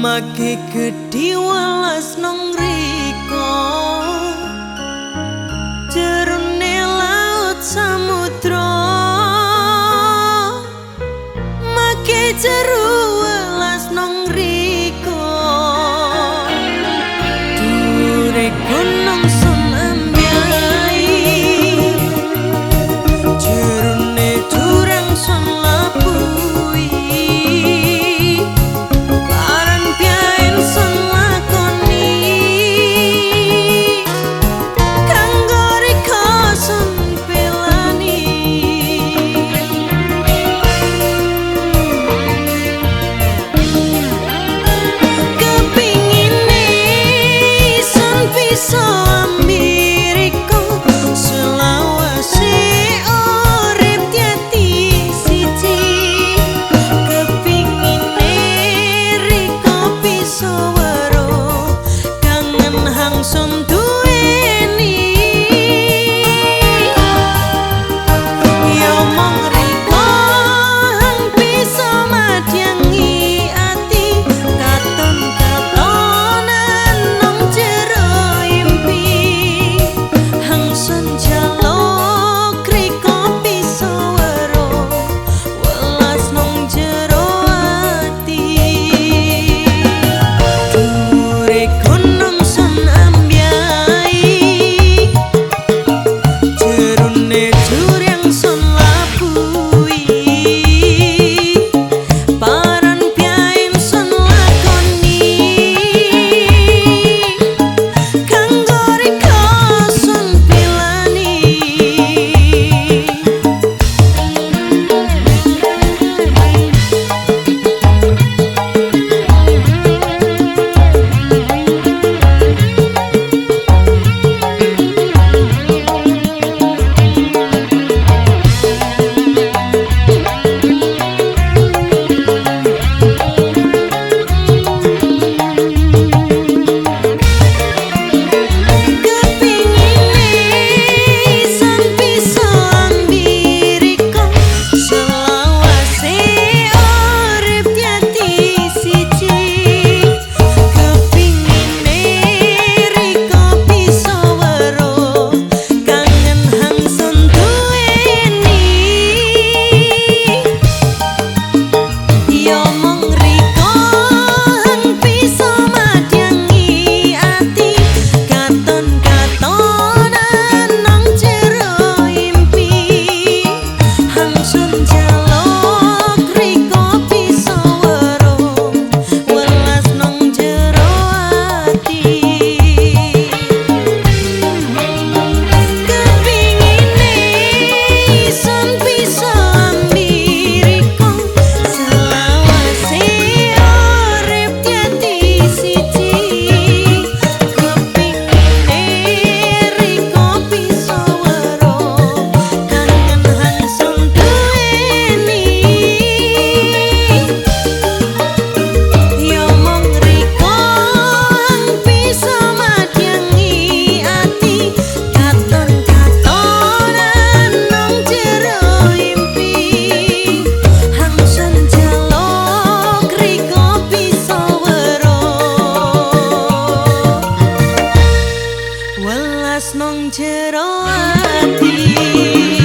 lagi gedhi welas nang riko 信 Cerati. Cerati.